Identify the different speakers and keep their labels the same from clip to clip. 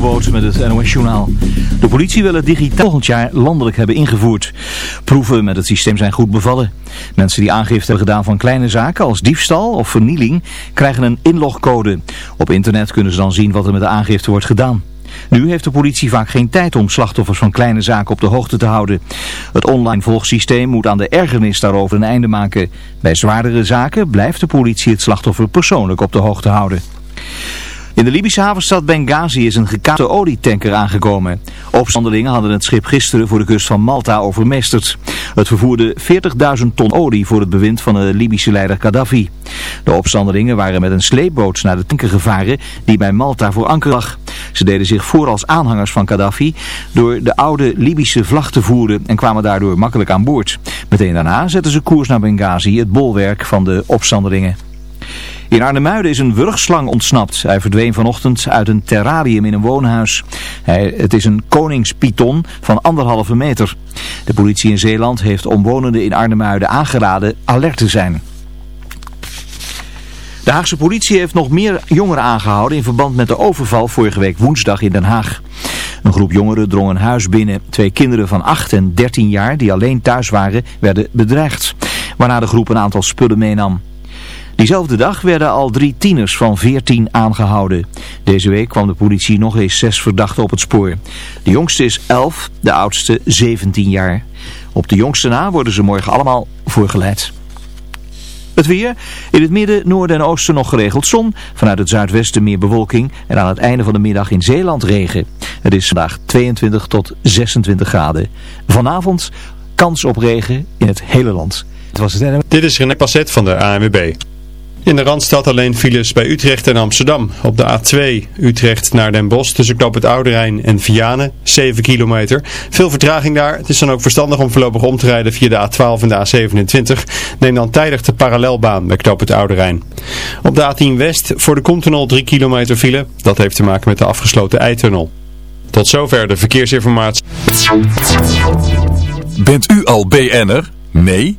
Speaker 1: Jobboot met het NOS Journaal. De politie wil het digitaal volgend jaar landelijk hebben ingevoerd. Proeven met het systeem zijn goed bevallen. Mensen die aangifte hebben gedaan van kleine zaken als diefstal of vernieling krijgen een inlogcode. Op internet kunnen ze dan zien wat er met de aangifte wordt gedaan. Nu heeft de politie vaak geen tijd om slachtoffers van kleine zaken op de hoogte te houden. Het online volgsysteem moet aan de ergernis daarover een einde maken. Bij zwaardere zaken blijft de politie het slachtoffer persoonlijk op de hoogte houden. In de Libische havenstad Benghazi is een gekaapte olietanker aangekomen. Opstandelingen hadden het schip gisteren voor de kust van Malta overmeesterd. Het vervoerde 40.000 ton olie voor het bewind van de Libische leider Gaddafi. De opstandelingen waren met een sleepboot naar de tanker gevaren die bij Malta voor anker lag. Ze deden zich voor als aanhangers van Gaddafi door de oude Libische vlag te voeren en kwamen daardoor makkelijk aan boord. Meteen daarna zetten ze koers naar Benghazi, het bolwerk van de opstandelingen. In Arnhemuiden is een wurgslang ontsnapt. Hij verdween vanochtend uit een terrarium in een woonhuis. Hij, het is een koningspython van anderhalve meter. De politie in Zeeland heeft omwonenden in Arnhemuiden aangeraden alert te zijn. De Haagse politie heeft nog meer jongeren aangehouden in verband met de overval vorige week woensdag in Den Haag. Een groep jongeren drong een huis binnen. Twee kinderen van 8 en 13 jaar die alleen thuis waren werden bedreigd. Waarna de groep een aantal spullen meenam. Diezelfde dag werden al drie tieners van 14 aangehouden. Deze week kwam de politie nog eens zes verdachten op het spoor. De jongste is 11, de oudste 17 jaar. Op de jongste na worden ze morgen allemaal voorgeleid. Het weer. In het midden, noorden en oosten nog geregeld zon. Vanuit het zuidwesten meer bewolking. En aan het einde van de middag in Zeeland regen. Het is vandaag 22 tot 26 graden. Vanavond kans op regen in het hele land.
Speaker 2: Was het Dit is René Passet van de ANWB. In de Randstad alleen files bij Utrecht en Amsterdam. Op de A2 Utrecht naar Den Bosch tussen Knoop het Oude Rijn en Vianen, 7 kilometer. Veel vertraging daar. Het is dan ook verstandig om voorlopig om te rijden via de A12 en de A27. Neem dan tijdig de parallelbaan bij Knoop het Oude Rijn. Op de A10 West voor de Continental 3 kilometer file. Dat heeft te maken met de afgesloten eitunnel. Tot zover de verkeersinformatie.
Speaker 3: Bent u al BN'er? Nee?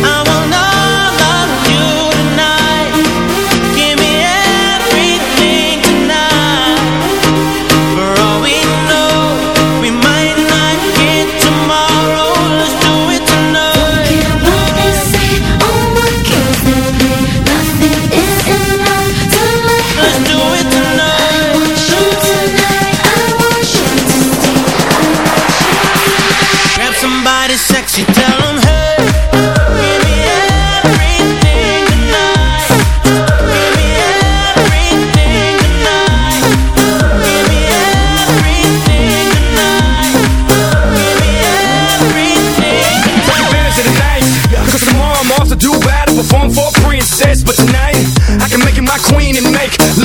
Speaker 4: I want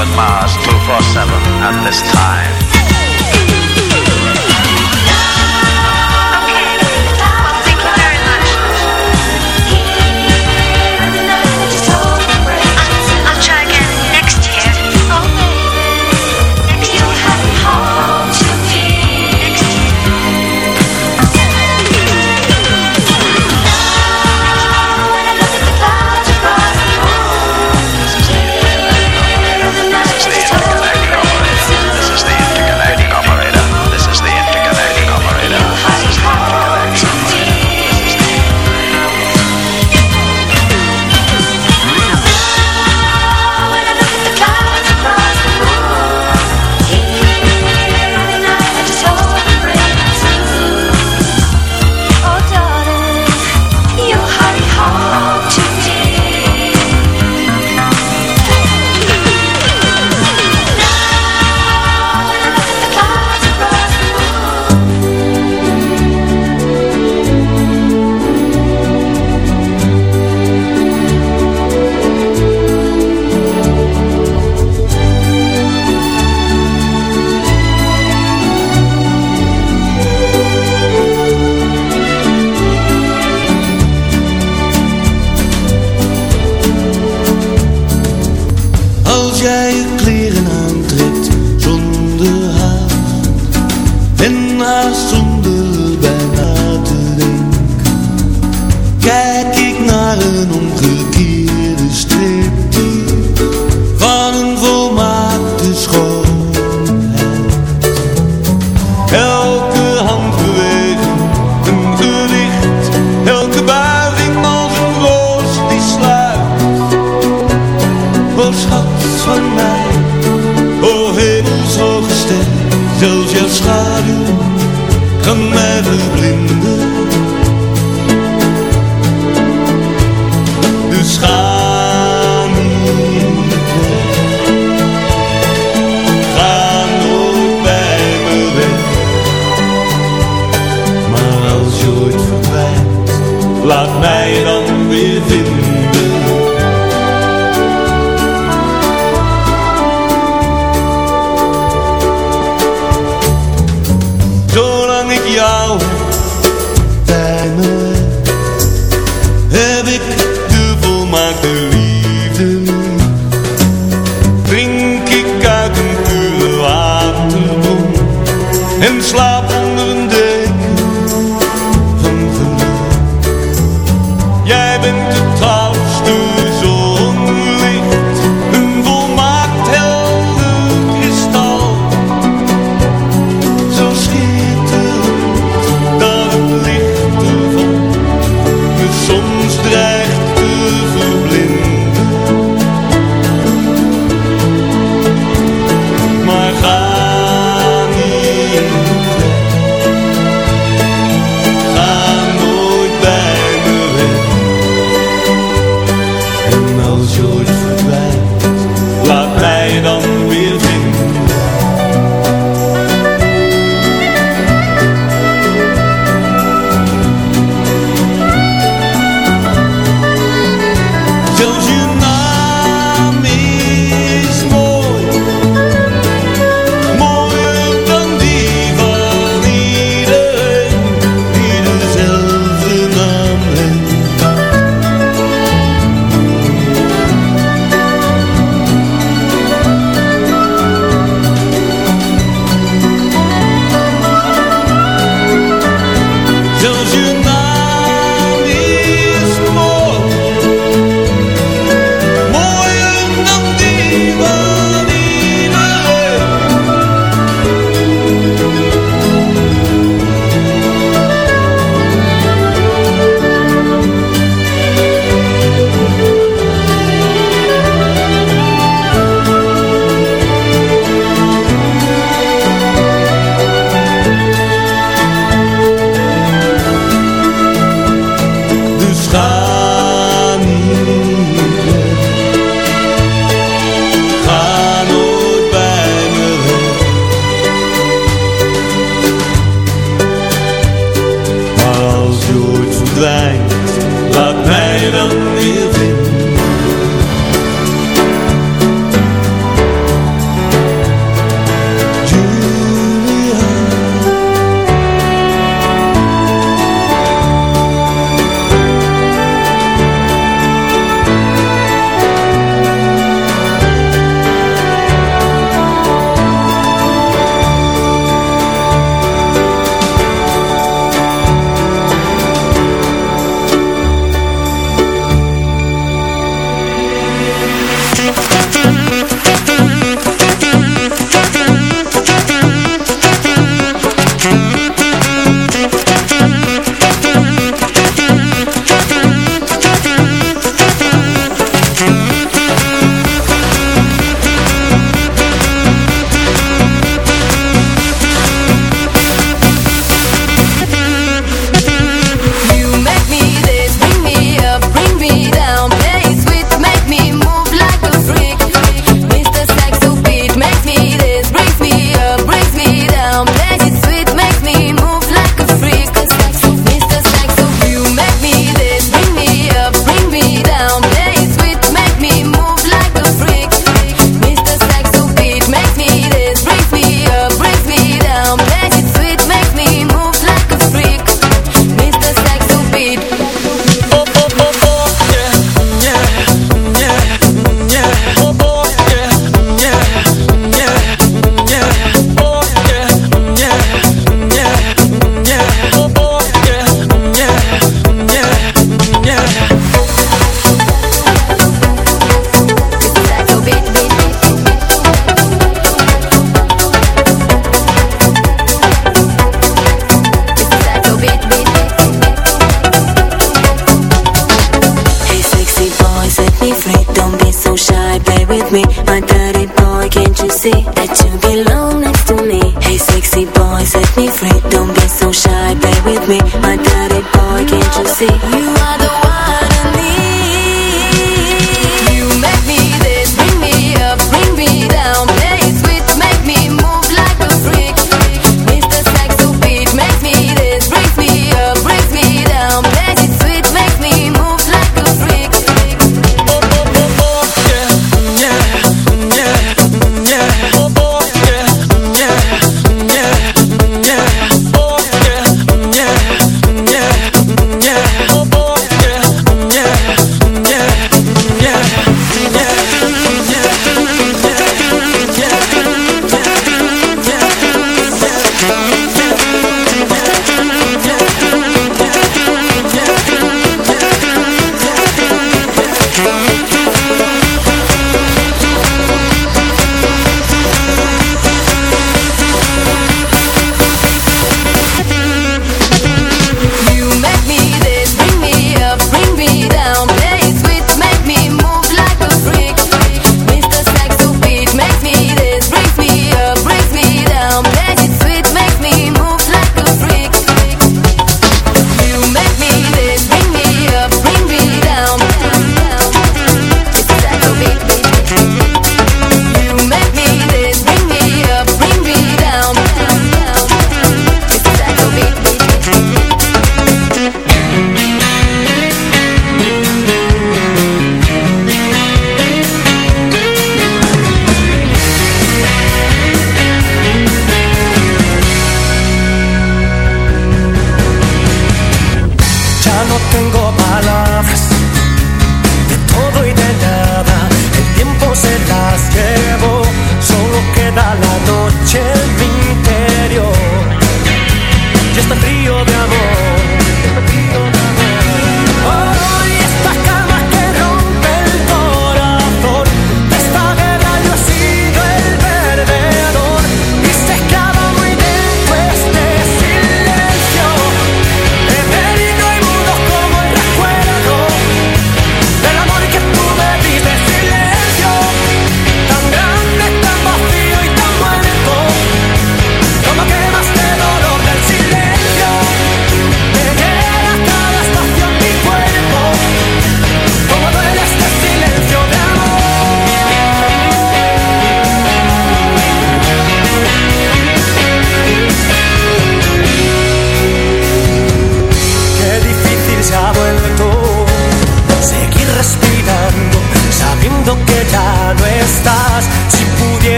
Speaker 4: with
Speaker 5: Mars 247 at this
Speaker 6: time.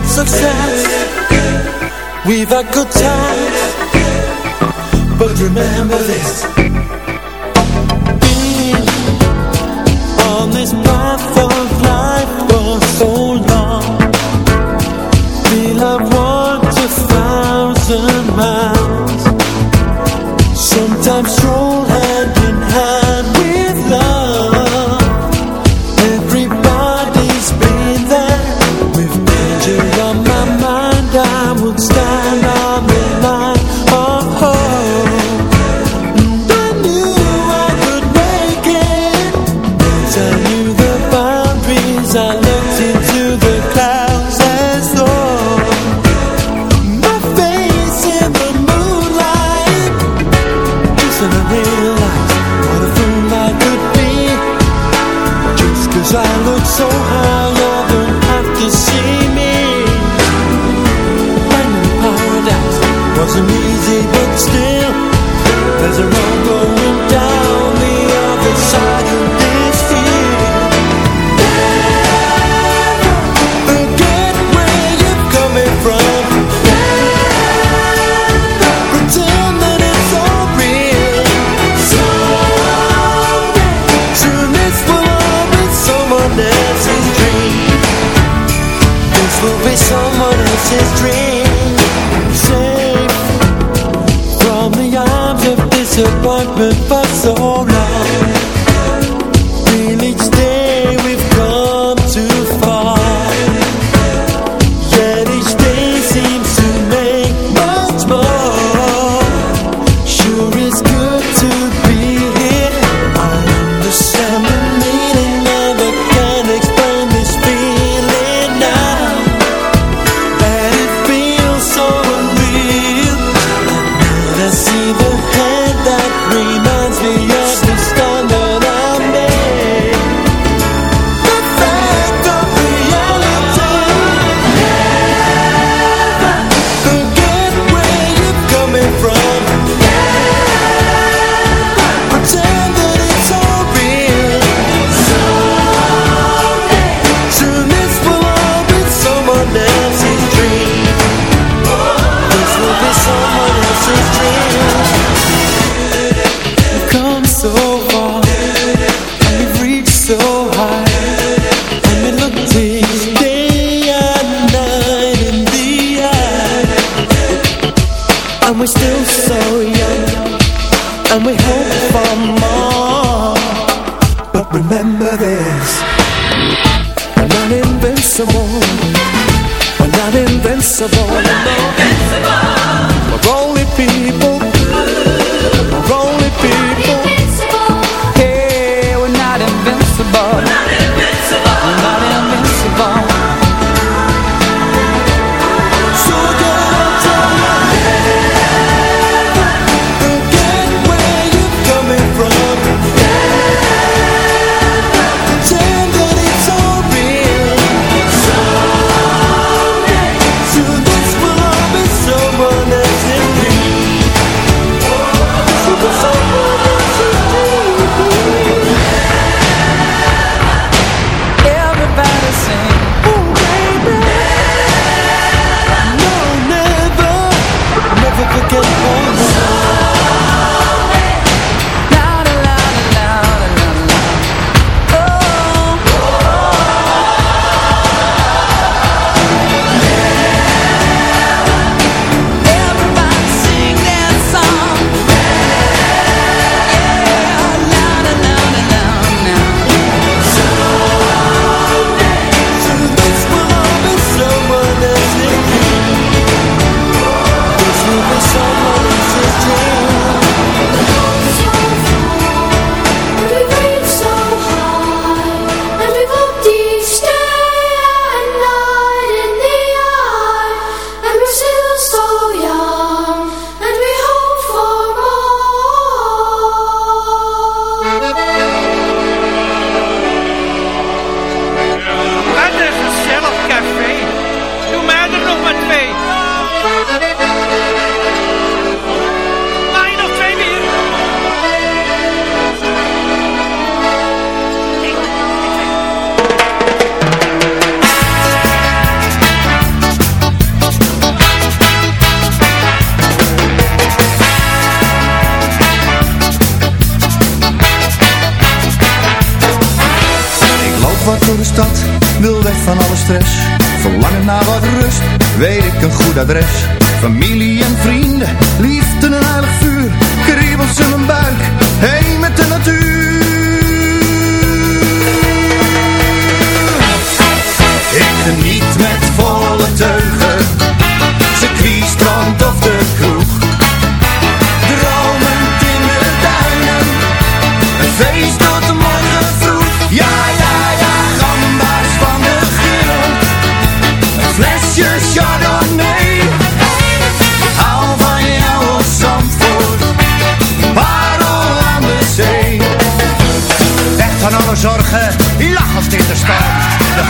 Speaker 7: got success, we've had good times, but remember this. been on this path of life for so long, feel I've walked a thousand miles, sometimes stroll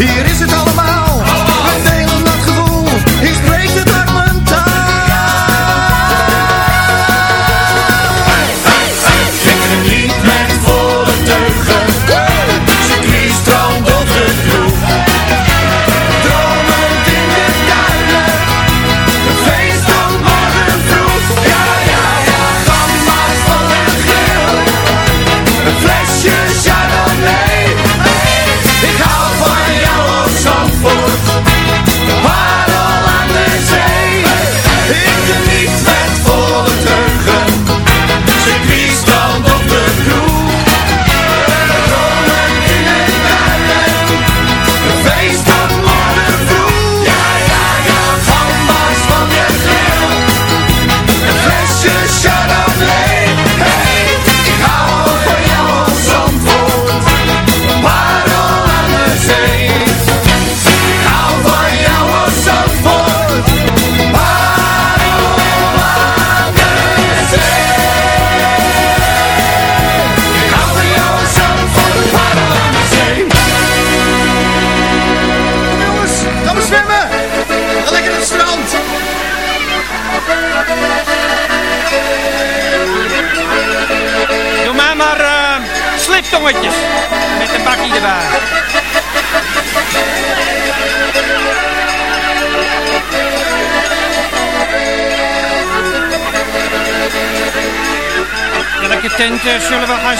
Speaker 8: Hier is het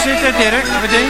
Speaker 9: zitten, Dirk? Wat denk